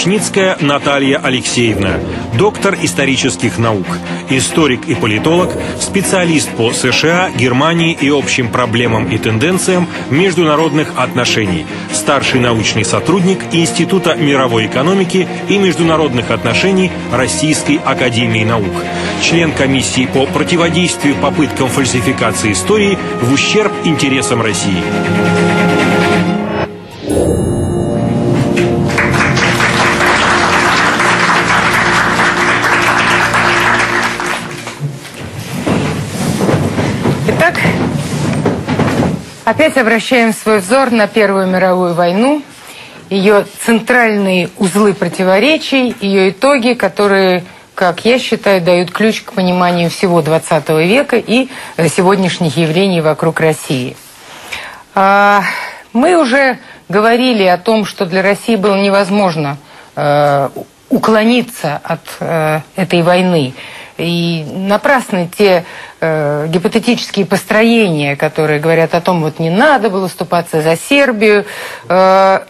Плачницкая Наталья Алексеевна, доктор исторических наук, историк и политолог, специалист по США, Германии и общим проблемам и тенденциям международных отношений, старший научный сотрудник Института мировой экономики и международных отношений Российской Академии Наук, член комиссии по противодействию попыткам фальсификации истории в ущерб интересам России. Опять обращаем свой взор на Первую мировую войну, ее центральные узлы противоречий, ее итоги, которые, как я считаю, дают ключ к пониманию всего XX века и сегодняшних явлений вокруг России. А, мы уже говорили о том, что для России было невозможно э, уклониться от э, этой войны. И напрасны те э, гипотетические построения, которые говорят о том, вот не надо было вступаться за Сербию. Э,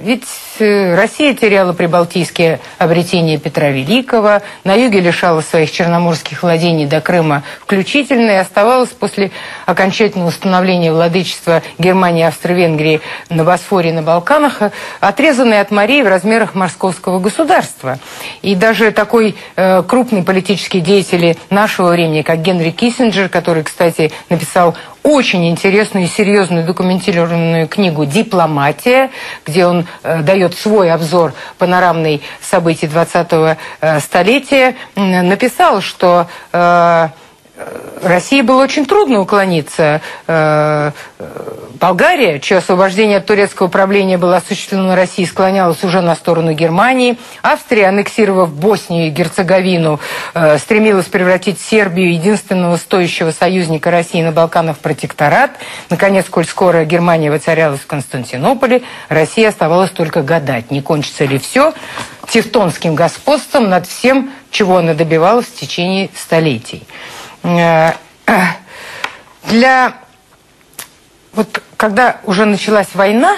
ведь э, Россия теряла прибалтийские обретения Петра Великого, на юге лишалась своих черноморских владений до Крыма включительно и оставалась после окончательного установления владычества Германии и Австро-Венгрии на Босфоре и на Балканах, отрезанной от морей в размерах московского государства. И даже такой э, крупный политический деятель нашего времени, как Генри Киссинджер, который, кстати, написал очень интересную и серьезную документированную книгу «Дипломатия», где он э, дает свой обзор панорамной событий 20-го э, столетия, написал, что э, России было очень трудно уклониться. Э, Болгария, чье освобождение от турецкого правления было осуществлено на России, склонялась уже на сторону Германии. Австрия, аннексировав Боснию и Герцеговину, э, стремилась превратить Сербию, единственного стоящего союзника России на Балканах, в протекторат. Наконец, коль скоро Германия воцарялась в Константинополе, Россия оставалась только гадать, не кончится ли все тевтонским господством над всем, чего она добивалась в течение столетий. Э, для... Вот когда уже началась война,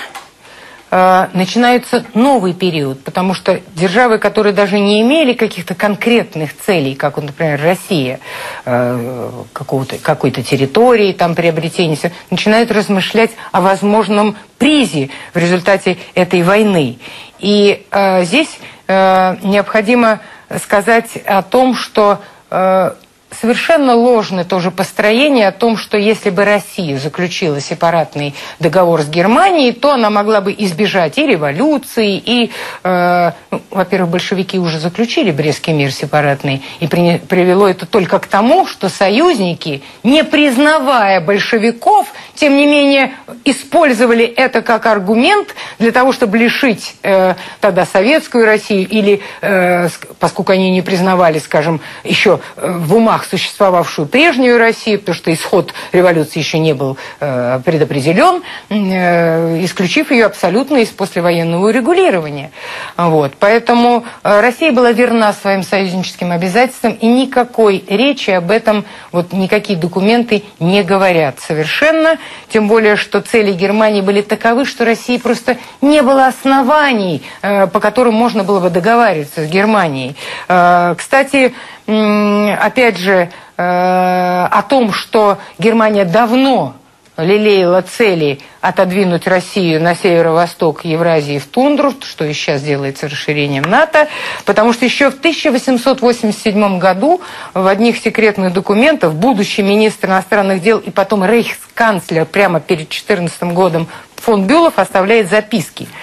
э, начинается новый период, потому что державы, которые даже не имели каких-то конкретных целей, как, например, Россия, э, какой-то территории, там приобретения, начинают размышлять о возможном призе в результате этой войны. И э, здесь э, необходимо сказать о том, что э, совершенно ложное тоже построение о том, что если бы Россия заключила сепаратный договор с Германией, то она могла бы избежать и революции, и, э, ну, во-первых, большевики уже заключили Брестский мир сепаратный, и при, привело это только к тому, что союзники, не признавая большевиков, тем не менее использовали это как аргумент для того, чтобы лишить э, тогда советскую Россию, или, э, поскольку они не признавали, скажем, еще э, в умах существовавшую прежнюю Россию, потому что исход революции еще не был э, предопределен, э, исключив ее абсолютно из послевоенного урегулирования. Вот. Поэтому э, Россия была верна своим союзническим обязательствам, и никакой речи об этом, вот никакие документы не говорят совершенно. Тем более, что цели Германии были таковы, что России просто не было оснований, э, по которым можно было бы договариваться с Германией. Э, кстати, опять же, э, о том, что Германия давно лелеяла цели отодвинуть Россию на северо-восток Евразии в тундру, что и сейчас делается расширением НАТО, потому что еще в 1887 году в одних секретных документах будущий министр иностранных дел и потом рейхсканцлер прямо перед 14 годом фон Бюлов оставляет записки –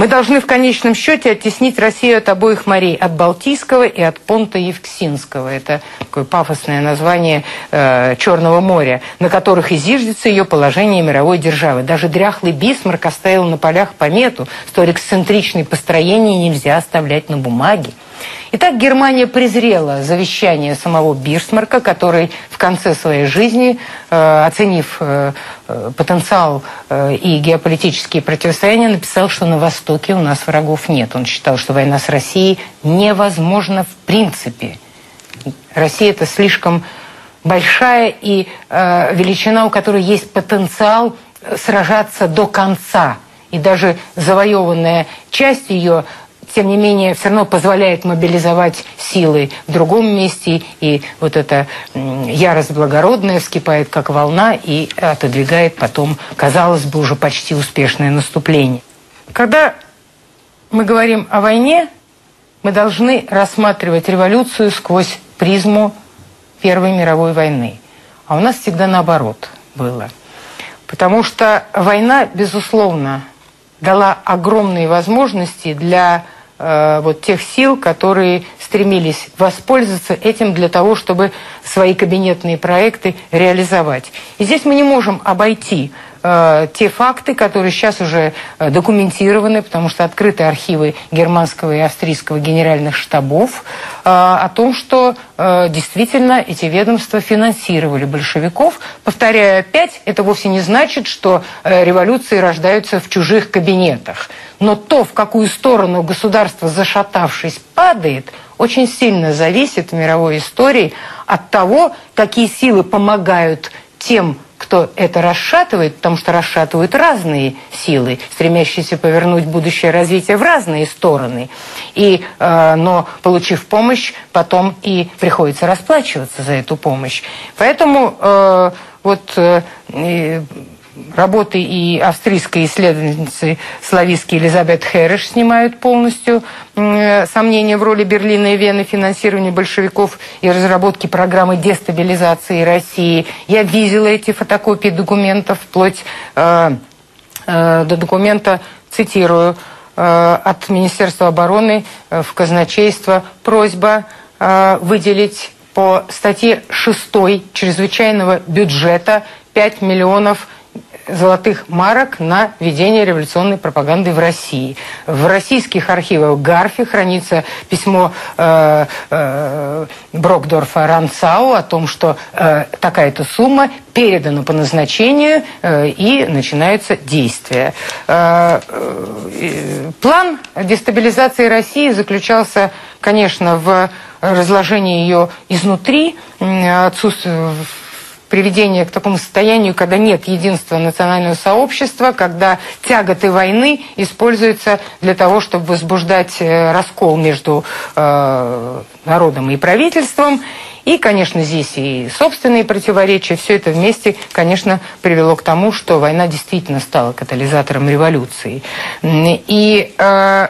мы должны в конечном счете оттеснить Россию от обоих морей, от Балтийского и от Понта Евксинского. Это такое пафосное название э, Черного моря, на которых изиждется ее положение мировой державы. Даже дряхлый Бисмарк оставил на полях помету, что эксцентричные построения нельзя оставлять на бумаге. Итак, Германия презрела завещание самого Бирсмарка, который в конце своей жизни, э, оценив э, э, потенциал и геополитические противостояния, написал, что на Востоке у нас врагов нет. Он считал, что война с Россией невозможна в принципе. Россия это слишком большая и величина, у которой есть потенциал сражаться до конца. И даже завоеванная часть ее тем не менее, все равно позволяет мобилизовать силы в другом месте, и вот эта ярость благородная вскипает как волна и отодвигает потом, казалось бы, уже почти успешное наступление. Когда мы говорим о войне, мы должны рассматривать революцию сквозь призму Первой мировой войны. А у нас всегда наоборот было. Потому что война, безусловно, дала огромные возможности для вот тех сил, которые стремились воспользоваться этим для того, чтобы свои кабинетные проекты реализовать. И здесь мы не можем обойти э, те факты, которые сейчас уже э, документированы, потому что открыты архивы германского и австрийского генеральных штабов, э, о том, что действительно эти ведомства финансировали большевиков. Повторяю опять, это вовсе не значит, что революции рождаются в чужих кабинетах. Но то, в какую сторону государство, зашатавшись, падает, очень сильно зависит в мировой истории от того, какие силы помогают тем кто это расшатывает, потому что расшатывают разные силы, стремящиеся повернуть будущее развитие в разные стороны. И, э, но, получив помощь, потом и приходится расплачиваться за эту помощь. Поэтому э, вот э, работы и австрийской исследовательницы славистки Элизабет Хереш снимают полностью э, сомнения в роли Берлина и Вены в финансировании большевиков и разработке программы дестабилизации России. Я видела эти фотокопии документов вплоть э, э, до документа, цитирую, э, от Министерства обороны э, в казначейство просьба э, выделить по статье 6 чрезвычайного бюджета 5 миллионов золотых марок на ведение революционной пропаганды в России. В российских архивах Гарфи хранится письмо э, э, Брокдорфа Ранцау о том, что э, такая-то сумма передана по назначению э, и начинаются действия. Э, э, план дестабилизации России заключался, конечно, в разложении ее изнутри, отсутствие приведение к такому состоянию, когда нет единства национального сообщества, когда тяготы войны используются для того, чтобы возбуждать э, раскол между э, народом и правительством. И, конечно, здесь и собственные противоречия. Все это вместе, конечно, привело к тому, что война действительно стала катализатором революции. И э,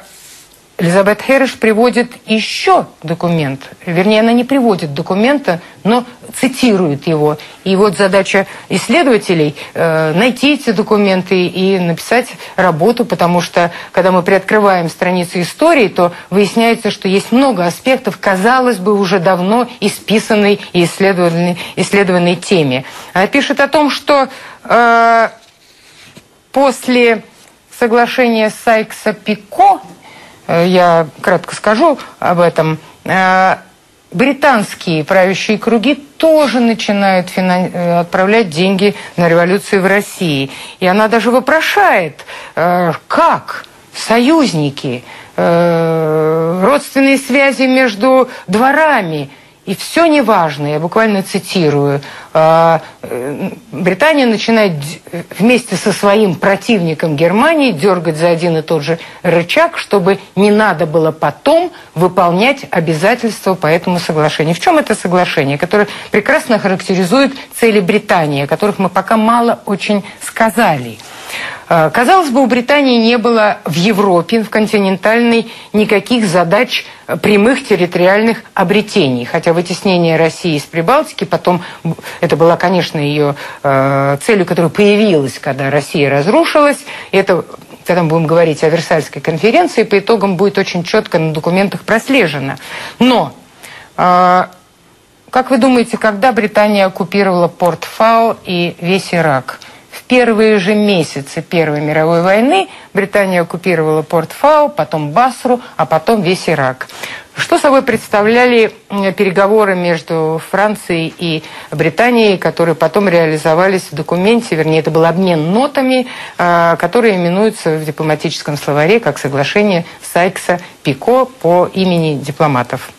Элизабет Хэриш приводит еще документ, вернее, она не приводит документа, но цитирует его. И вот задача исследователей э, найти эти документы и написать работу, потому что, когда мы приоткрываем страницы истории, то выясняется, что есть много аспектов, казалось бы, уже давно исписанной и исследованной, исследованной теме. Она пишет о том, что э, после соглашения Сайкса-Пико я кратко скажу об этом, э, британские правящие круги тоже начинают финан... Э, отправлять деньги на революцию в России. И она даже вопрошает, как союзники, родственные связи между дворами – и все неважно, я буквально цитирую, а, э, Британия начинает вместе со своим противником Германии дергать за один и тот же рычаг, чтобы не надо было потом выполнять обязательства по этому соглашению. В чем это соглашение, которое прекрасно характеризует цели Британии, о которых мы пока мало очень сказали – казалось бы, у Британии не было в Европе, в континентальной, никаких задач э, прямых территориальных обретений. Хотя вытеснение России из Прибалтики, потом, это была, конечно, ее э, целью, которая появилась, когда Россия разрушилась. И это, когда мы будем говорить о Версальской конференции, по итогам будет очень четко на документах прослежено. Но... Как вы думаете, когда Британия оккупировала порт Фау и весь Ирак? Первые же месяцы Первой мировой войны Британия оккупировала порт Фау, потом Басру, а потом весь Ирак. Что собой представляли переговоры между Францией и Британией, которые потом реализовались в документе, вернее, это был обмен нотами, а, которые именуются в дипломатическом словаре как соглашение Сайкса-Пико по имени дипломатов.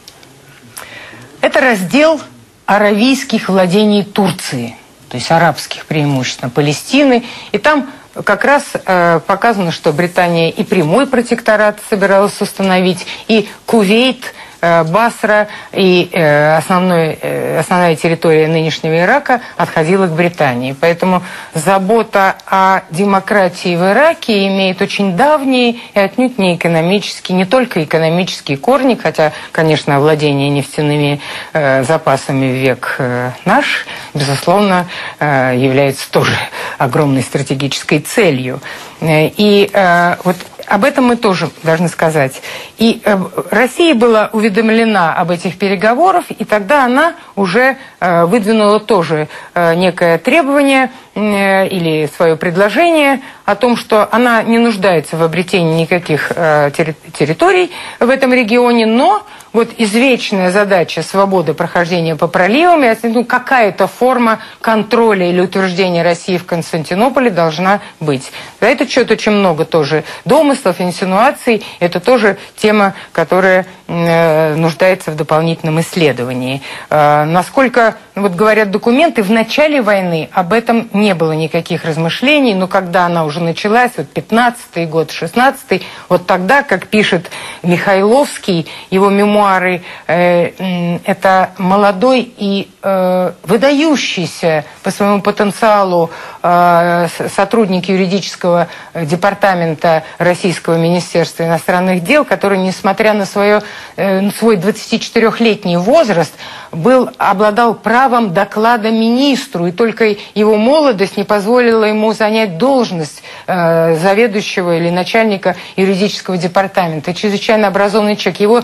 Это раздел аравийских владений Турции – то есть арабских преимущественно, Палестины. И там как раз э, показано, что Британия и прямой протекторат собиралась установить, и Кувейт – Басра и э, основной, э, основная территория нынешнего Ирака отходила к Британии. Поэтому забота о демократии в Ираке имеет очень давние и отнюдь не экономические, не только экономические корни, хотя, конечно, владение нефтяными запасами в век наш, безусловно, является тоже огромной стратегической целью. И вот об этом мы тоже должны сказать. И э, Россия была уведомлена об этих переговорах, и тогда она уже э, выдвинула тоже э, некое требование э, или свое предложение о том, что она не нуждается в обретении никаких территорий в этом регионе, но вот извечная задача свободы прохождения по проливам, и ну, какая-то форма контроля или утверждения России в Константинополе должна быть. Этот счет очень много тоже домыслов, инсинуаций. Это тоже тема, которая нуждается в дополнительном исследовании. Э, насколько, вот говорят документы, в начале войны об этом не было никаких размышлений, но когда она уже началась, вот 15-й год, 16-й, вот тогда, как пишет Михайловский, его мемуары, э, это молодой и э, выдающийся по своему потенциалу э, сотрудник юридического департамента Российского министерства иностранных дел, который, несмотря на свое, э, свой 24-летний возраст, был, обладал правом доклада министру, и только его молодость не позволила ему занять должность э, заведующего или начальника юридического департамента. Чрезвычайно образованный человек. Его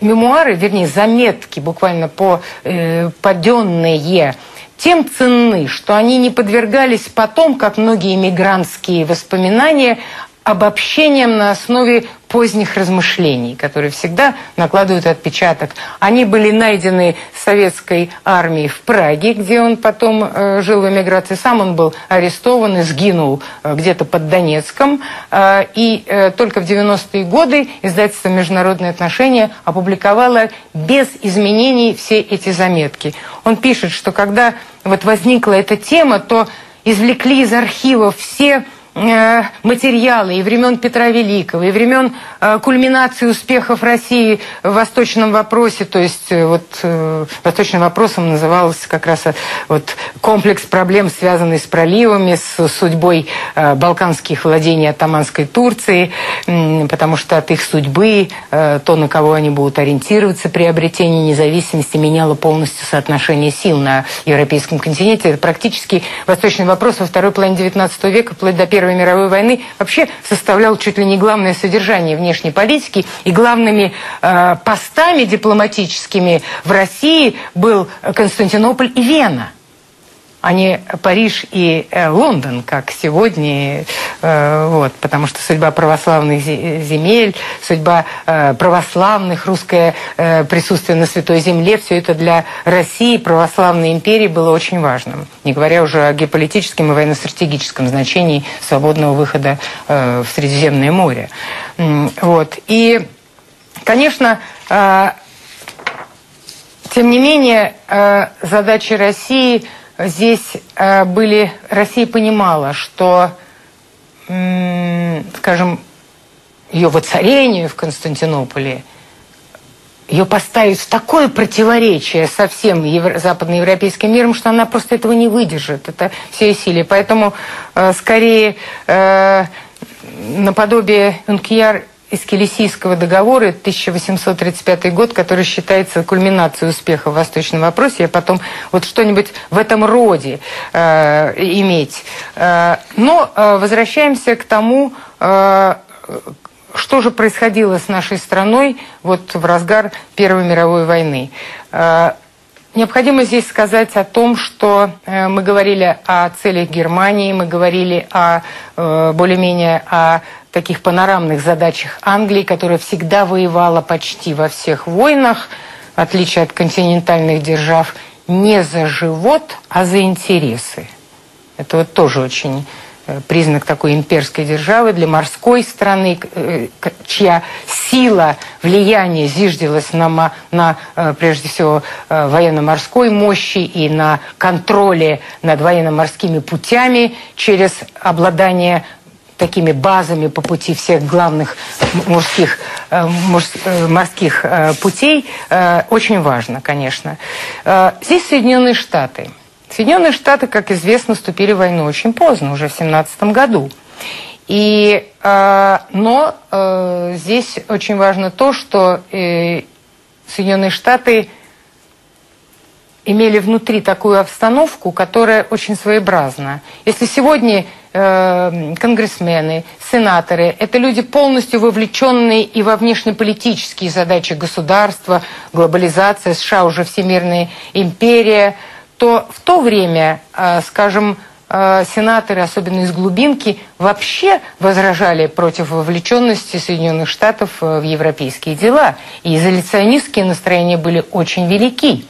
мемуары, вернее, заметки буквально по, э, паденные, тем ценны, что они не подвергались потом, как многие мигрантские воспоминания, обобщением на основе поздних размышлений, которые всегда накладывают отпечаток. Они были найдены советской армией в Праге, где он потом э, жил в эмиграции. Сам он был арестован и сгинул э, где-то под Донецком. Э, и э, только в 90-е годы издательство «Международные отношения» опубликовало без изменений все эти заметки. Он пишет, что когда вот возникла эта тема, то извлекли из архивов все материалы и времен Петра Великого, и времен э, кульминации успехов России в восточном вопросе, то есть э, вот восточным вопросом назывался как раз вот комплекс проблем, связанный с проливами, с судьбой балканских владений атаманской Турции, потому что от их судьбы, то, на кого они будут ориентироваться при обретении независимости, меняло полностью соотношение сил на европейском континенте. Это практически восточный вопрос во второй половине XIX века, вплоть до Первой мировой войны вообще составлял чуть ли не главное содержание внешней политики. И главными э, постами дипломатическими в России был Константинополь и Вена а не Париж и э, Лондон, как сегодня, э, вот, потому что судьба православных земель, судьба э, православных, русское присутствие на Святой Земле, все это для России, православной империи было очень важным, не говоря уже о геополитическом и военно-стратегическом значении свободного выхода в Средиземное море. Вот. И, конечно, тем не менее, задача России – здесь э, были... Россия понимала, что, скажем, ее воцарению в Константинополе, ее поставить в такое противоречие со всем евро- западноевропейским миром, что она просто этого не выдержит. Это все силы. Поэтому э, скорее э, наподобие Ункияр из Келесийского договора 1835 год, который считается кульминацией успеха в восточном вопросе, я потом вот что-нибудь в этом роде э, иметь. Э, но э, возвращаемся к тому, э, что же происходило с нашей страной вот в разгар Первой мировой войны. Э, Необходимо здесь сказать о том, что э, мы говорили о целях Германии, мы говорили о э, более-менее о таких панорамных задачах Англии, которая всегда воевала почти во всех войнах, в отличие от континентальных держав, не за живот, а за интересы. Это вот тоже очень признак такой имперской державы, для морской страны, э, чья сила, влияние зиждилось на, на прежде всего, военно-морской мощи и на контроле над военно-морскими путями через обладание такими базами по пути всех главных морских, морских путей очень важно, конечно. Здесь Соединенные Штаты – Соединенные Штаты, как известно, вступили в войну очень поздно, уже в 17 году. И, э, но э, здесь очень важно то, что э, Соединенные Штаты имели внутри такую обстановку, которая очень своеобразна. Если сегодня э, конгрессмены, сенаторы – это люди полностью вовлеченные и во внешнеполитические задачи государства, глобализация, США уже всемирная империя – то в то время, э, скажем, э, сенаторы, особенно из глубинки, вообще возражали против вовлеченности Соединенных Штатов э, в европейские дела. И изоляционистские настроения были очень велики.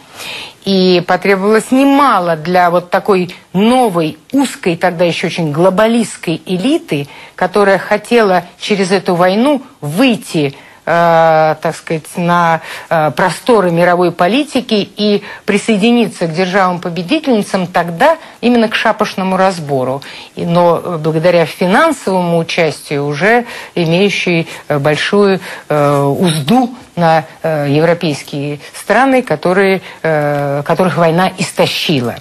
И потребовалось немало для вот такой новой, узкой, тогда еще очень глобалистской элиты, которая хотела через эту войну выйти Э, так сказать, на э, просторы мировой политики и присоединиться к державам-победительницам тогда именно к шапошному разбору. Но благодаря финансовому участию уже имеющей большую э, узду на европейские страны, которые, которых война истощила.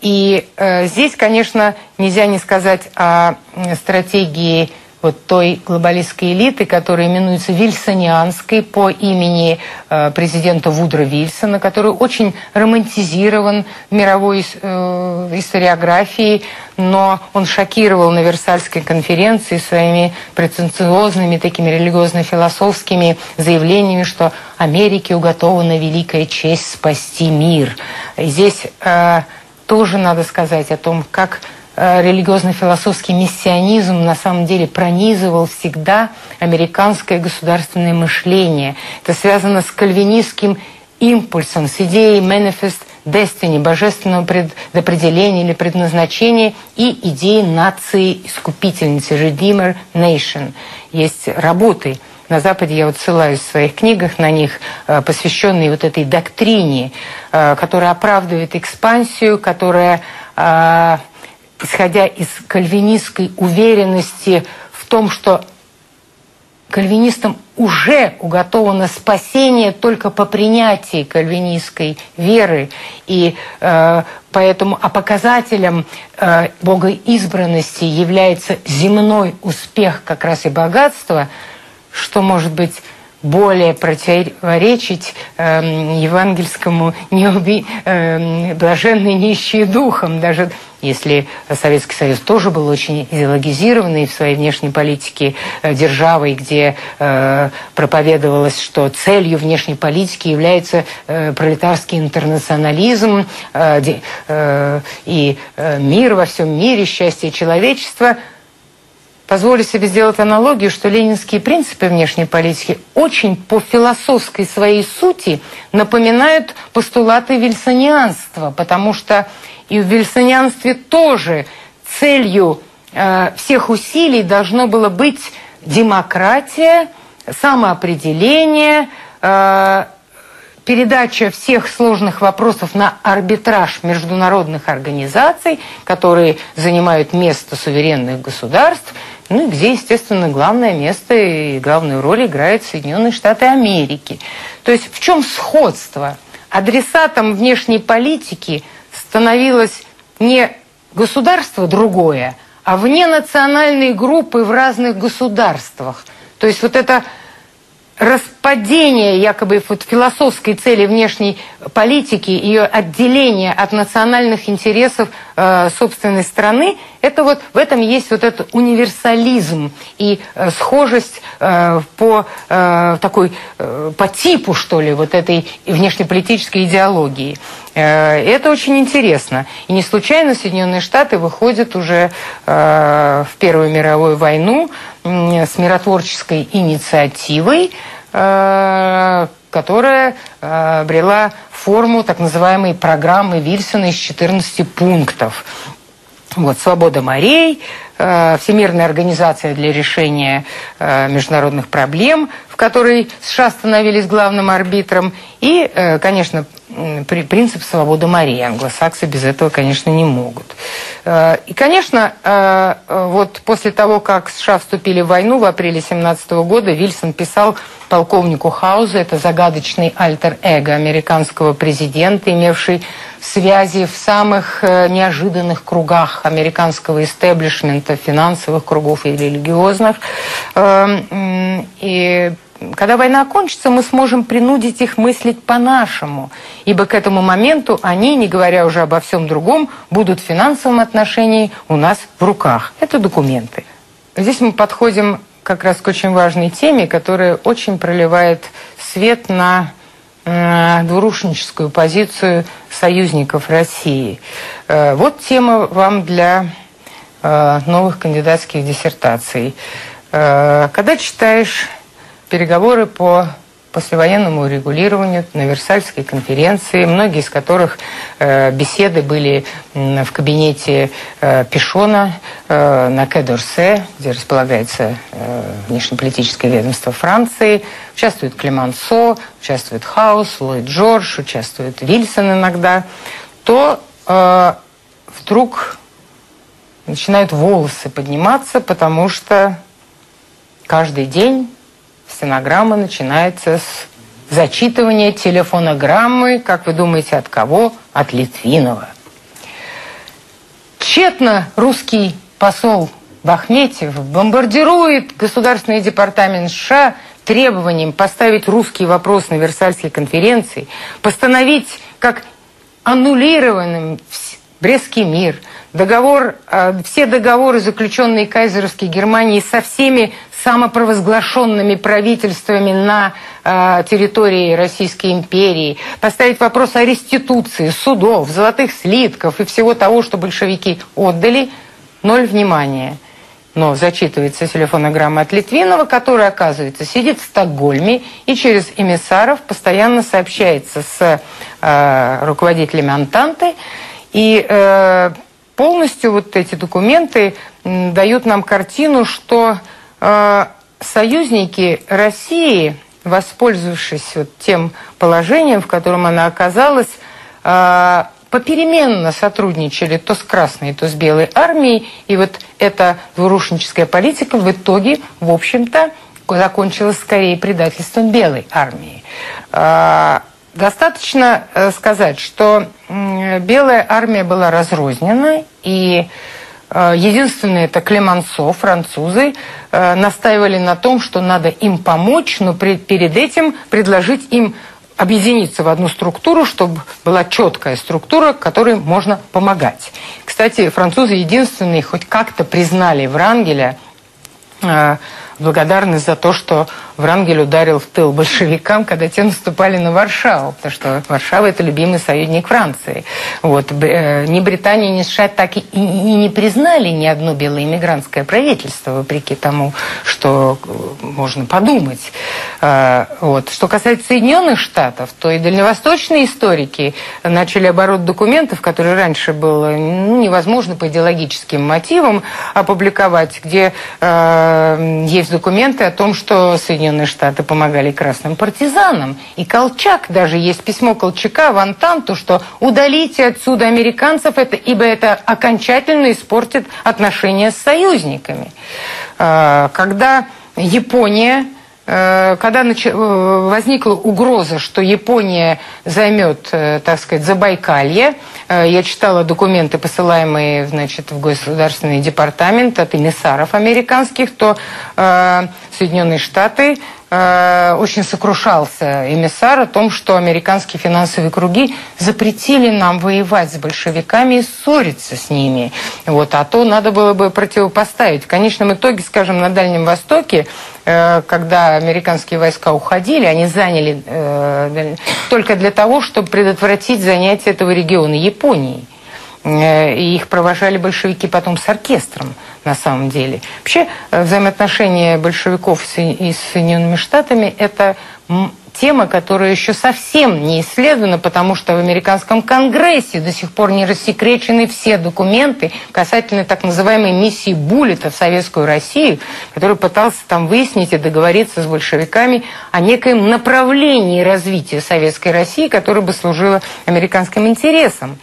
И здесь, конечно, нельзя не сказать о стратегии вот той глобалистской элиты, которая именуется Вильсонианской по имени э, президента Вудра Вильсона, который очень романтизирован в мировой э, историографии, но он шокировал на Версальской конференции своими претенциозными такими религиозно-философскими заявлениями, что Америке уготована великая честь спасти мир. И здесь э, тоже надо сказать о том, как религиозно-философский миссионизм на самом деле пронизывал всегда американское государственное мышление. Это связано с кальвинистским импульсом, с идеей manifest destiny, божественного предопределения или предназначения и идеей нации искупительницы, Redeemer Nation. Есть работы на Западе, я вот ссылаюсь в своих книгах на них, э, посвященные вот этой доктрине, э, которая оправдывает экспансию, которая исходя из кальвинистской уверенности в том, что кальвинистам уже уготовано спасение только по принятии кальвинистской веры. И э, поэтому а показателем э, богоизбранности является земной успех как раз и богатство, что может быть более противоречить э, евангельскому неуби, э, блаженные нищие духом. Даже если Советский Союз тоже был очень идеологизированный в своей внешней политике э, державой, где э, проповедовалось, что целью внешней политики является э, пролетарский интернационализм э, э, и э, мир во всем мире, счастье человечества – позволю себе сделать аналогию, что ленинские принципы внешней политики очень по философской своей сути напоминают постулаты вильсонианства, потому что и в вильсонианстве тоже целью э, всех усилий должно было быть демократия, самоопределение, э, передача всех сложных вопросов на арбитраж международных организаций, которые занимают место суверенных государств – ну, где, естественно, главное место и главную роль играют Соединенные Штаты Америки. То есть в чем сходство? Адресатом внешней политики становилось не государство другое, а вненациональные группы в разных государствах. То есть вот это распадение якобы философской цели внешней политики, ее отделение от национальных интересов э, собственной страны, это вот в этом есть вот этот универсализм и э, схожесть э, по э, такой э, по типу что ли вот этой внешнеполитической идеологии. Э, это очень интересно. И не случайно Соединенные Штаты выходят уже э, в Первую мировую войну с миротворческой инициативой, э, которая э, обрела форму так называемой программы Вильсона из 14 пунктов. Вот, свобода морей, Всемирная организация для решения э, международных проблем, в которой США становились главным арбитром, и, э, конечно, принцип свободы морей. Англосаксы без этого, конечно, не могут. И, конечно, вот после того, как США вступили в войну в апреле 17 года, Вильсон писал полковнику Хаузу, это загадочный альтер-эго американского президента, имевший связи в самых э, неожиданных кругах американского истеблишмента, финансовых кругов и религиозных. Эм, и когда война окончится, мы сможем принудить их мыслить по-нашему, ибо к этому моменту они, не говоря уже обо всем другом, будут в финансовом отношении у нас в руках. Это документы. Здесь мы подходим как раз к очень важной теме, которая очень проливает свет на Э, двурушническую позицию союзников России. Э, вот тема вам для новых кандидатских диссертаций. Когда читаешь переговоры по послевоенному урегулированию на Версальской конференции, многие из которых э, беседы были в кабинете э, Пишона э, на Кедорсе, где располагается э, внешнеполитическое ведомство Франции. Участвует Клемансо, участвует Хаус, Ллойд Джордж, участвует Вильсон иногда. То э, вдруг начинают волосы подниматься, потому что каждый день Стенограмма начинается с зачитывания телефонограммы, как вы думаете, от кого? От Литвинова. Тщетно русский посол Бахметьев бомбардирует Государственный департамент США требованием поставить русский вопрос на Версальской конференции, постановить как аннулированным Брестский мир, договор, э, все договоры, заключенные Кайзеровской Германией со всеми самопровозглашенными правительствами на э, территории Российской империи, поставить вопрос о реституции судов, золотых слитков и всего того, что большевики отдали, ноль внимания. Но зачитывается телефонограмма от Литвинова, который, оказывается, сидит в Стокгольме и через эмиссаров постоянно сообщается с э, руководителями Антанты. И э, полностью вот эти документы дают нам картину, что а, союзники России, воспользовавшись вот тем положением, в котором она оказалась, а, попеременно сотрудничали то с Красной, то с Белой армией, и вот эта двурушническая политика в итоге, в общем-то, закончилась скорее предательством Белой армии. А, достаточно э, сказать, что Белая армия была разрознена, и Э, единственное, это Клемансо, французы, э, настаивали на том, что надо им помочь, но перед этим предложить им объединиться в одну структуру, чтобы была четкая структура, которой можно помогать. Кстати, французы единственные хоть как-то признали Врангеля благодарность за то, что Врангель ударил в тыл большевикам, когда те наступали на Варшаву, потому что Варшава – это любимый союзник Франции. Вот. Э, ни Британия, ни США так и, и, не признали ни одно белоиммигрантское правительство, вопреки тому, что э, можно подумать. А, вот. Что касается Соединенных Штатов, то и дальневосточные историки начали оборот документов, которые раньше было ну, невозможно по идеологическим мотивам опубликовать, где э, есть документы о том, что Соединенные Штаты помогали красным партизанам. И Колчак, даже есть письмо Колчака в Антанту, что удалите отсюда американцев, это, ибо это окончательно испортит отношения с союзниками. А, когда Япония когда э, возникла угроза, что Япония займет, э, так сказать, Забайкалье, я читала документы, посылаемые значит, в Государственный департамент от эмиссаров американских, то Соединенные Штаты Э, очень сокрушался эмиссар о том, что американские финансовые круги запретили нам воевать с большевиками и ссориться с ними. Вот, а то надо было бы противопоставить. В конечном итоге, скажем, на Дальнем Востоке, э, когда американские войска уходили, они заняли э, только для того, чтобы предотвратить занятие этого региона Японией. И их провожали большевики потом с оркестром на самом деле. Вообще э, взаимоотношения большевиков и с Соединенными Штатами – это тема, которая еще совсем не исследована, потому что в американском конгрессе до сих пор не рассекречены все документы касательно так называемой миссии Буллета в Советскую Россию, который пытался там выяснить и договориться с большевиками о некоем направлении развития Советской России, которое бы служило американским интересам.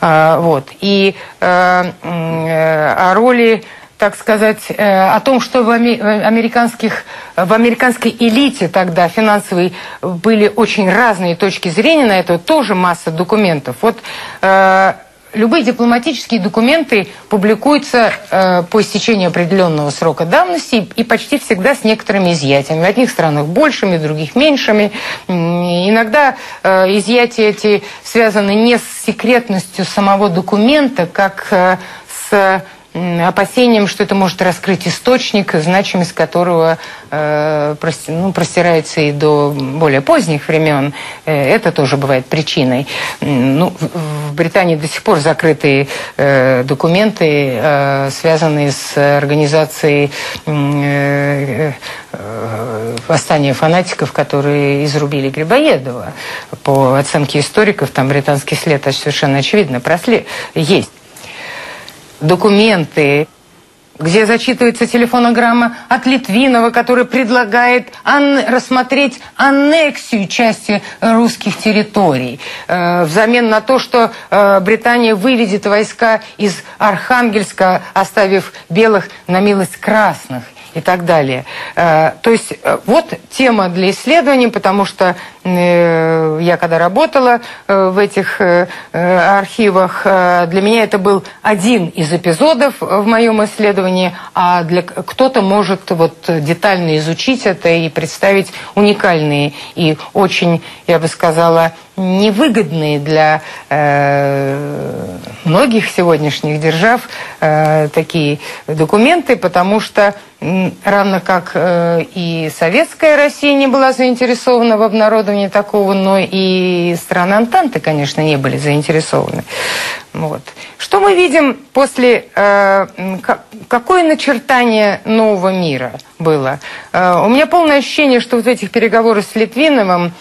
А, вот. И э, э, о роли так сказать, э, о том, что в, американских, в американской элите тогда финансовой были очень разные точки зрения на это, тоже масса документов. Вот э, любые дипломатические документы публикуются э, по истечению определенного срока давности и почти всегда с некоторыми изъятиями. В одних странах большими, в других меньшими. Иногда изъятия эти связаны не с секретностью самого документа, как с опасением, что это может раскрыть источник, значимость которого э, прости, ну, простирается и до более поздних времен. Э, это тоже бывает причиной. Ну, в Британии до сих пор закрыты э, документы, э, связанные с организацией э, э, восстания фанатиков, которые изрубили Грибоедова. По оценке историков, там британский след совершенно очевидно прослед... есть документы, где зачитывается телефонограмма от Литвинова, который предлагает ан рассмотреть аннексию части русских территорий э, взамен на то, что э, Британия выведет войска из Архангельска, оставив белых на милость красных и так далее. Э, то есть э, вот тема для исследований, потому что э, я когда работала в этих архивах, для меня это был один из эпизодов в моем исследовании, а для кто-то может вот детально изучить это и представить уникальные и очень, я бы сказала, невыгодные для многих сегодняшних держав такие документы, потому что равно как э, и советская Россия не была заинтересована в обнародовании такого, но и страны Антанты, конечно, не были заинтересованы. Вот. Что мы видим после... Э, какое начертание нового мира было? Э, у меня полное ощущение, что вот в этих переговорах с Литвиновым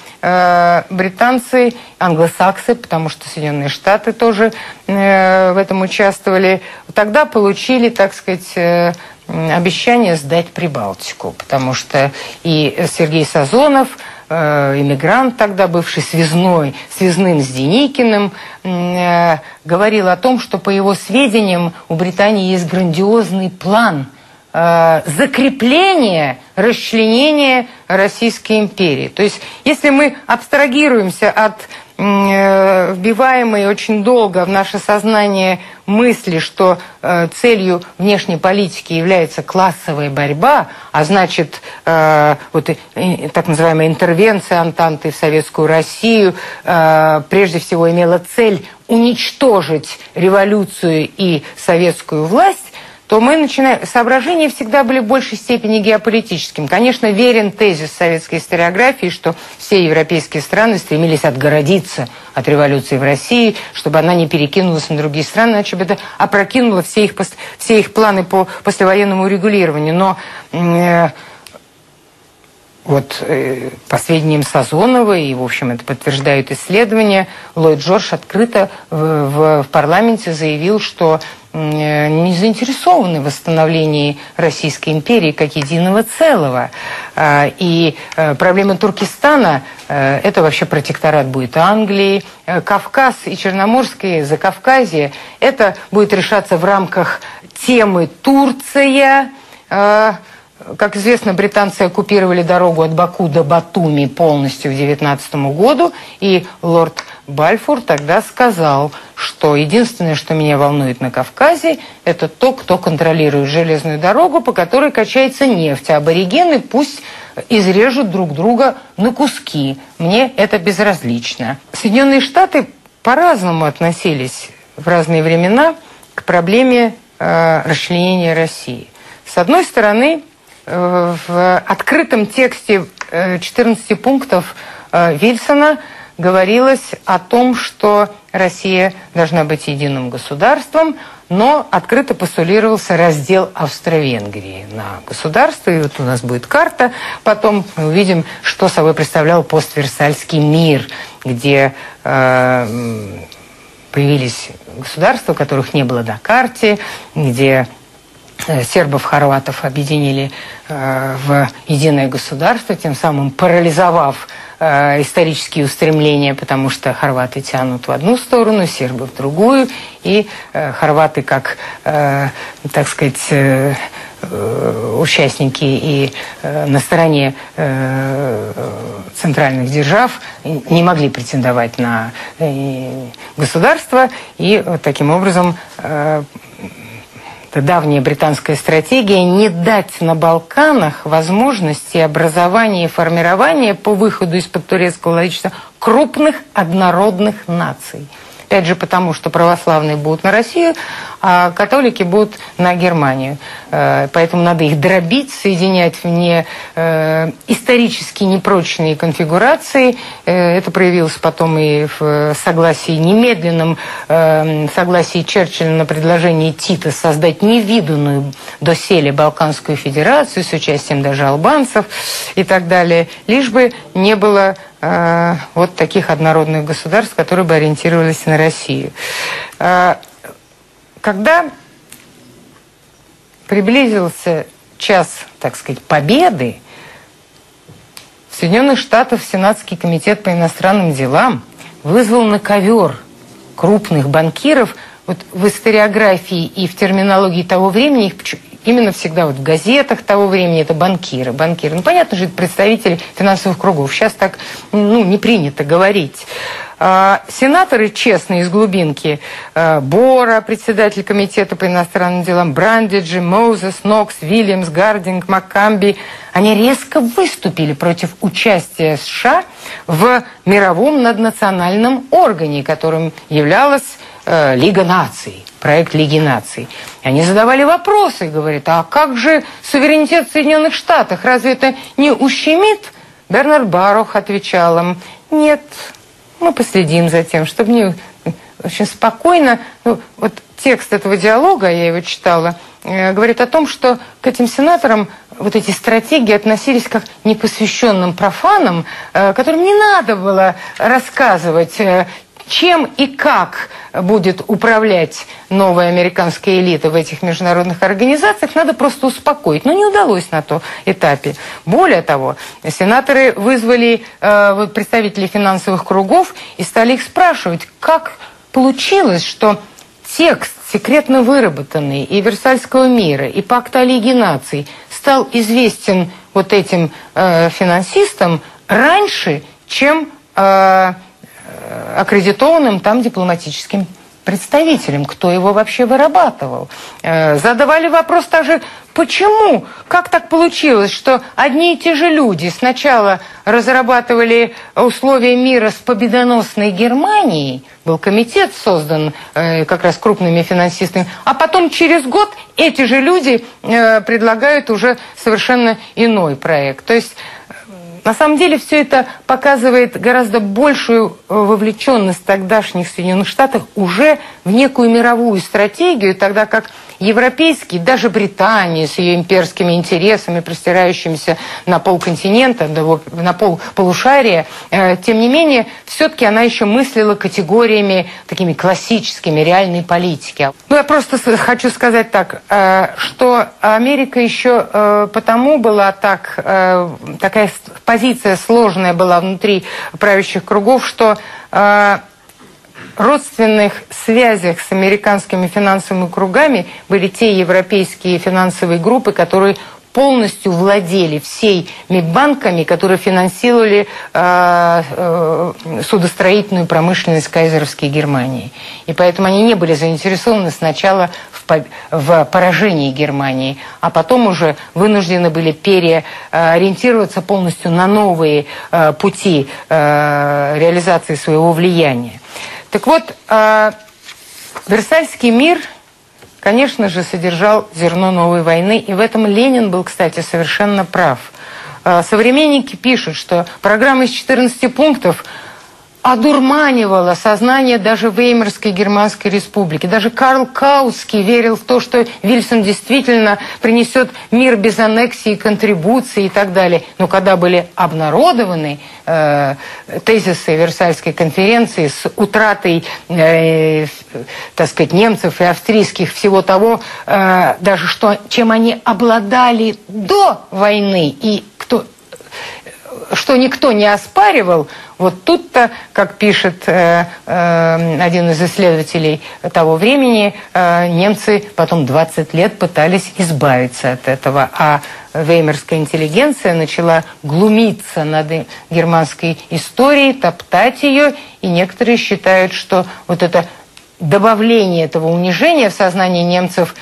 британцы, англосаксы, потому что Соединенные Штаты тоже в этом участвовали, тогда получили, так сказать... Э, обещание сдать Прибалтику, потому что и Сергей Сазонов, э, иммигрант тогда, бывший связной, связным с Деникиным, э, говорил о том, что, по его сведениям, у Британии есть грандиозный план э, закрепления, расчленения Российской империи. То есть, если мы абстрагируемся от Э, вбиваемые очень долго в наше сознание мысли, что э, целью внешней политики является классовая борьба, а значит, э, вот э, так называемая интервенция Антанты в Советскую Россию э, прежде всего имела цель уничтожить революцию и советскую власть, то мы начинаем... Соображения всегда были в большей степени геополитическим. Конечно, верен тезис советской историографии, что все европейские страны стремились отгородиться от революции в России, чтобы она не перекинулась на другие страны, иначе бы это опрокинуло все их, все их планы по послевоенному регулированию. Но... Э, вот э, по сведениям Сазонова, и, в общем, это подтверждают исследования, Ллойд Джордж открыто в, в, в парламенте заявил, что Э, не заинтересованы в восстановлении Российской империи как единого целого. А, и э, проблема Туркестана э, – это вообще протекторат будет Англии. Кавказ и Черноморское Закавказье – это будет решаться в рамках темы Турция – как известно, британцы оккупировали дорогу от Баку до Батуми полностью в 19 году, и лорд Бальфур тогда сказал, что единственное, что меня волнует на Кавказе, это то, кто контролирует железную дорогу, по которой качается нефть, а аборигены пусть изрежут друг друга на куски. Мне это безразлично. Соединенные Штаты по-разному относились в разные времена к проблеме э, расчленения России. С одной стороны, в открытом тексте 14 э, пунктов э, Вильсона говорилось о том, что Россия должна быть единым государством, но открыто постулировался раздел Австро-Венгрии на государство. И вот у нас будет карта. Потом мы увидим, что собой представлял постверсальский мир, где э, появились государства, которых не было на карте, где э, сербов, хорватов объединили э, в единое государство, тем самым парализовав э, исторические устремления, потому что хорваты тянут в одну сторону, сербы в другую, и э, хорваты как, э, так сказать, э, э участники и э, на стороне э, центральных держав не могли претендовать на государство, и таким образом это давняя британская стратегия не дать на Балканах возможности образования и формирования по выходу из-под турецкого владычества крупных однородных наций. Опять же потому, что православные будут на Россию, а католики будут на Германию. Э, поэтому надо их дробить, соединять в не, э, исторически непрочные конфигурации. Э, это проявилось потом и в согласии немедленном, согласии Черчилля на предложение Тита создать невиданную доселе Балканскую Федерацию с участием даже албанцев и так далее, лишь бы не было вот таких однородных государств, которые бы ориентировались на Россию. Когда приблизился час, так сказать, победы, в Соединенных Штатах Сенатский комитет по иностранным делам вызвал на ковер крупных банкиров. Вот в историографии и в терминологии того времени их именно всегда вот в газетах того времени это банкиры. банкиры. Ну, понятно же, это представители финансовых кругов. Сейчас так ну, не принято говорить. А, сенаторы честные из глубинки, а, Бора, председатель комитета по иностранным делам, Брандиджи, Моузес, Нокс, Вильямс, Гардинг, Маккамбер, они резко выступили против участия США в мировом наднациональном органе, которым являлась э, Лига наций, проект Лиги наций. Они задавали вопросы, говорят, а как же суверенитет Соединенных Штатов? Разве это не ущемит? Бернард Барух отвечал им, нет, мы последим за тем, чтобы не очень спокойно... Ну, вот текст этого диалога, я его читала, э, говорит о том, что к этим сенаторам вот эти стратегии относились как непосвященным профанам, э, которым не надо было рассказывать, э, чем и как будет управлять новая американская элита в этих международных организациях, надо просто успокоить. Но не удалось на том этапе. Более того, сенаторы вызвали э, представителей финансовых кругов и стали их спрашивать, как получилось, что текст, секретно выработанный и Версальского мира, и Пакта о наций, стал известен вот этим э, финансистам раньше, чем... Э, аккредитованным там дипломатическим представителем, кто его вообще вырабатывал. Э, задавали вопрос также, почему, как так получилось, что одни и те же люди сначала разрабатывали условия мира с победоносной Германией, был комитет создан э, как раз крупными финансистами, а потом через год эти же люди э, предлагают уже совершенно иной проект. То есть на самом деле все это показывает гораздо большую э, вовлеченность тогдашних Соединенных Штатов уже в некую мировую стратегию, тогда как европейские, даже Британия с ее имперскими интересами, простирающимися на полконтинента, на пол полушария, э, тем не менее, все-таки она еще мыслила категориями такими классическими реальной политики. Ну, я просто хочу сказать так, э, что Америка еще э, потому была так, такая позиция сложная была внутри правящих кругов, что родственных связях с американскими финансовыми кругами были те европейские финансовые группы, которые полностью владели всеми банками, которые финансировали э, э, судостроительную промышленность кайзеровской Германии. И поэтому они не были заинтересованы сначала в, в поражении Германии, а потом уже вынуждены были переориентироваться полностью на новые э, пути э, реализации своего влияния. Так вот, э, Версальский мир, конечно же, содержал зерно новой войны, и в этом Ленин был, кстати, совершенно прав. Э, современники пишут, что программа из 14 пунктов одурманивало сознание даже Веймарской Германской Республики. Даже Карл Каутский верил в то, что Вильсон действительно принесет мир без аннексии, контрибуции и так далее. Но когда были обнародованы э, тезисы Версальской конференции с утратой, э, так сказать, немцев и австрийских всего того, э, даже что, чем они обладали до войны и кто что никто не оспаривал, вот тут-то, как пишет э, э, один из исследователей того времени, э, немцы потом 20 лет пытались избавиться от этого, а веймарская интеллигенция начала глумиться над германской историей, топтать ее, и некоторые считают, что вот это добавление этого унижения в сознании немцев,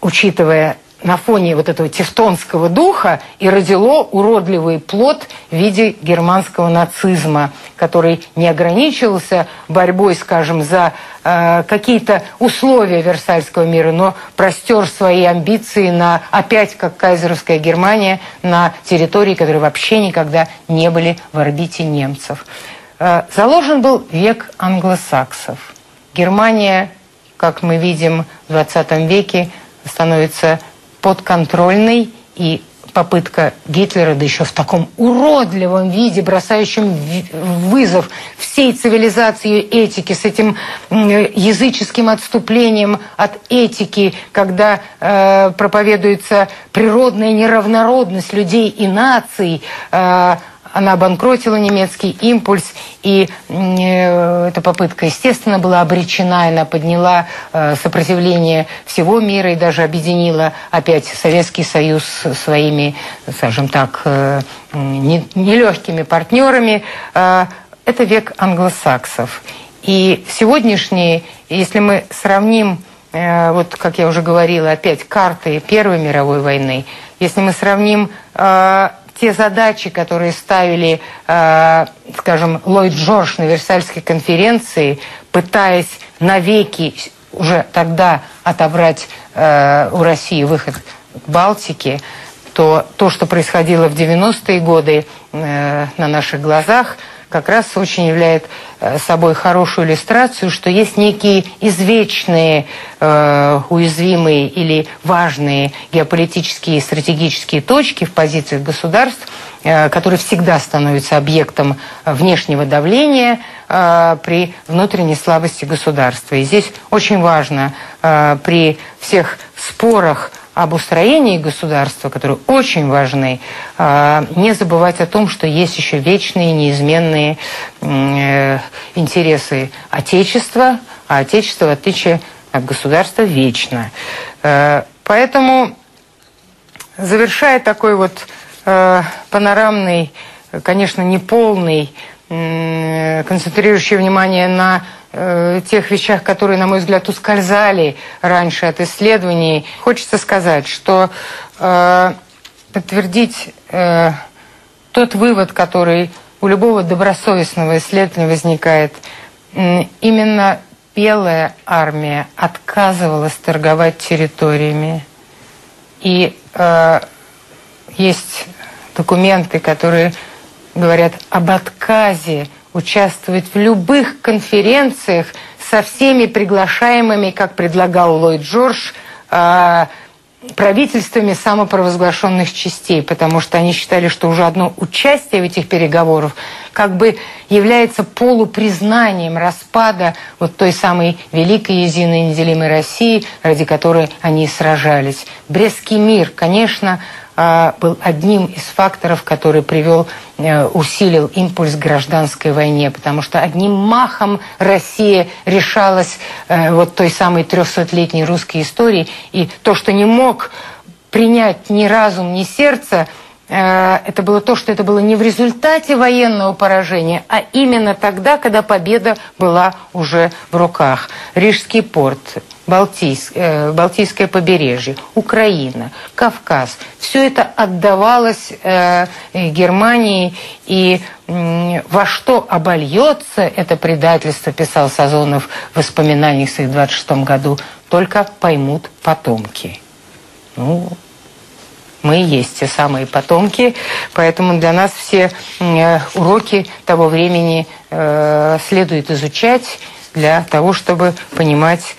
учитывая на фоне вот этого тевтонского духа и родило уродливый плод в виде германского нацизма, который не ограничивался борьбой, скажем, за э, какие-то условия Версальского мира, но простер свои амбиции на, опять как кайзеровская Германия, на территории, которые вообще никогда не были в орбите немцев. Э, заложен был век англосаксов. Германия, как мы видим в 20 веке, становится подконтрольный и попытка Гитлера, да еще в таком уродливом виде, бросающем вызов всей цивилизации этики, с этим языческим отступлением от этики, когда э, проповедуется природная неравнородность людей и наций, э, она обанкротила немецкий импульс, и э, эта попытка, естественно, была обречена, она подняла э, сопротивление всего мира и даже объединила опять Советский Союз своими, скажем так, э, нелегкими партнерами. Это век англосаксов. И сегодняшний, если мы сравним, вот как я уже говорила, опять карты Первой мировой войны, если мы сравним те задачи, которые ставили, э, скажем, Ллойд Джордж на Версальской конференции, пытаясь навеки уже тогда отобрать э, у России выход к Балтике, то то, что происходило в 90-е годы э, на наших глазах – как раз очень является э, собой хорошую иллюстрацию, что есть некие извечные, э, уязвимые или важные геополитические и стратегические точки в позициях государств, э, которые всегда становятся объектом внешнего давления э, при внутренней слабости государства. И здесь очень важно э, при всех спорах об устроении государства, которые очень важны, а, не забывать о том, что есть еще вечные, неизменные э, интересы Отечества, а Отечество, в отличие от государства, вечно. Э, поэтому, завершая такой вот э, панорамный, конечно, неполный, концентрирующий внимание на э, тех вещах, которые, на мой взгляд, ускользали раньше от исследований, хочется сказать, что э, подтвердить э, тот вывод, который у любого добросовестного исследования возникает, именно белая армия отказывалась торговать территориями. И э, есть документы, которые говорят об отказе участвовать в любых конференциях со всеми приглашаемыми, как предлагал Ллойд Джордж, а, правительствами самопровозглашенных частей, потому что они считали, что уже одно участие в этих переговорах как бы является полупризнанием распада вот той самой великой единой неделимой России, ради которой они сражались. Брестский мир, конечно, был одним из факторов, который привел, э, усилил импульс гражданской войне, потому что одним махом Россия решалась э, вот той самой трехсотлетней русской истории, и то, что не мог принять ни разум, ни сердце – Э, это было то, что это было не в результате военного поражения, а именно тогда, когда победа была уже в руках. Рижский порт, Балтийск, э, Балтийское побережье, Украина, Кавказ. Все это отдавалось э, Германии, и во что обольется это предательство, писал Сазонов в воспоминаниях в 26 году, только поймут потомки. Ну, мы и есть те самые потомки, поэтому для нас все э, уроки того времени э, следует изучать для того, чтобы понимать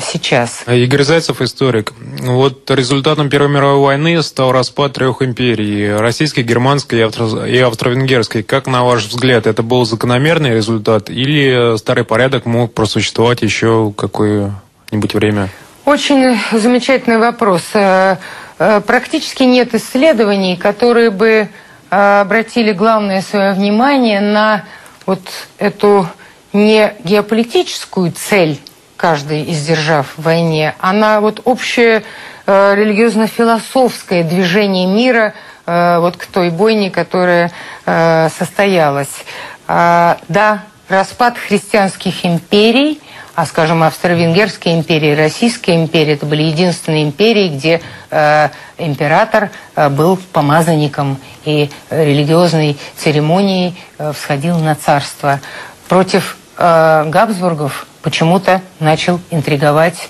сейчас. Игорь Зайцев, историк. Вот результатом Первой мировой войны стал распад трех империй. Российской, германской и австро-венгерской. Как, на ваш взгляд, это был закономерный результат или старый порядок мог просуществовать еще какое-нибудь время? Очень замечательный вопрос. Э, э, практически нет исследований, которые бы э, обратили главное свое внимание на вот эту не геополитическую цель каждой из держав в войне, она вот общее э, религиозно-философское движение мира э, вот к той бойне, которая э, состоялась. Э, да, распад христианских империй, а, скажем, Австро-Венгерская империя Российская империя, это были единственные империи, где э, император э, был помазанником и религиозной церемонией э, всходил на царство. Против э, Габсбургов почему-то начал интриговать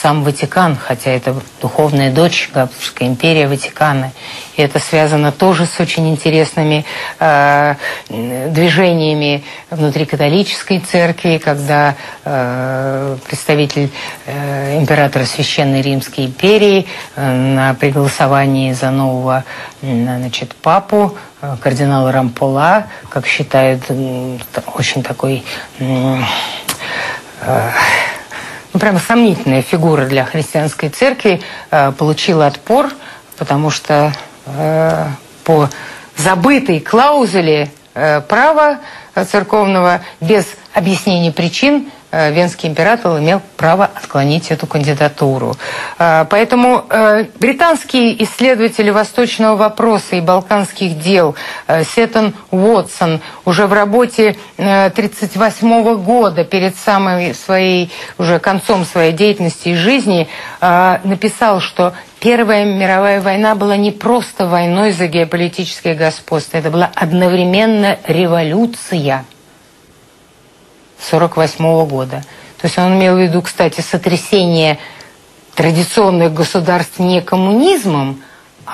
сам Ватикан, хотя это духовная дочь Габсбургской империи Ватикана. И это связано тоже с очень интересными э, движениями внутри католической церкви, когда э, представитель э, императора Священной Римской империи э, на приголосовании за нового значит, папу э, кардинала Рампола, как считают, очень такой ну, прямо сомнительная фигура для христианской церкви, э, получила отпор, потому что э, по забытой клаузуле э, права церковного без объяснения причин венский император имел право отклонить эту кандидатуру. Э, поэтому э, британские исследователи восточного вопроса и балканских дел Сеттон Уотсон уже в работе 1938 года, перед самой своей, уже концом своей деятельности и жизни, написал, что Первая мировая война была не просто войной за геополитическое господство, это была одновременно революция – 1948 года. То есть он имел в виду, кстати, сотрясение традиционных государств не коммунизмом,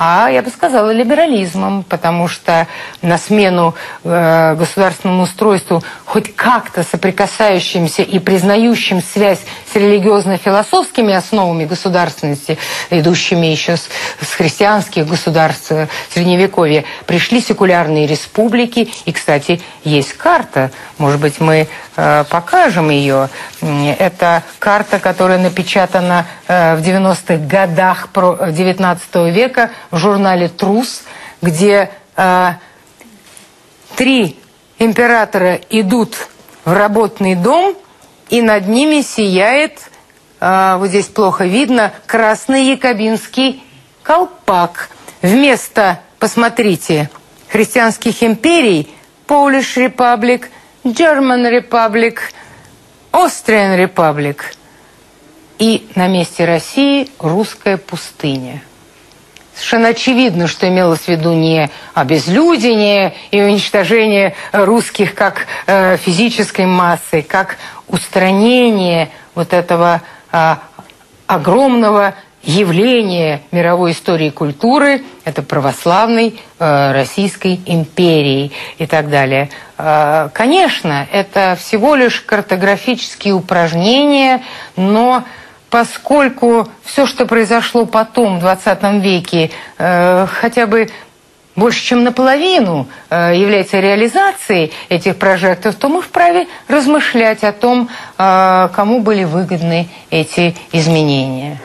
а, я бы сказала, либерализмом, потому что на смену э, государственному устройству хоть как-то соприкасающимся и признающим связь с религиозно-философскими основами государственности, идущими еще с, с христианских государств э, Средневековья, пришли секулярные республики. И, кстати, есть карта, может быть, мы э, покажем ее. Это карта, которая напечатана э, в 90-х годах XIX э, века в журнале «Трус», где э, три императора идут в работный дом, и над ними сияет, э, вот здесь плохо видно, красный якобинский колпак. Вместо, посмотрите, христианских империй Polish Republic, German Republic, Austrian Republic. И на месте России русская пустыня. Совершенно очевидно, что имелось в виду не обезлюдение и уничтожение русских как э, физической массы, как устранение вот этого э, огромного явления мировой истории культуры, это православной э, Российской империи и так далее. Э, конечно, это всего лишь картографические упражнения, но поскольку все, что произошло потом, в 20 веке, э, хотя бы больше, чем наполовину э, является реализацией этих прожектов, то мы вправе размышлять о том, э, кому были выгодны эти изменения.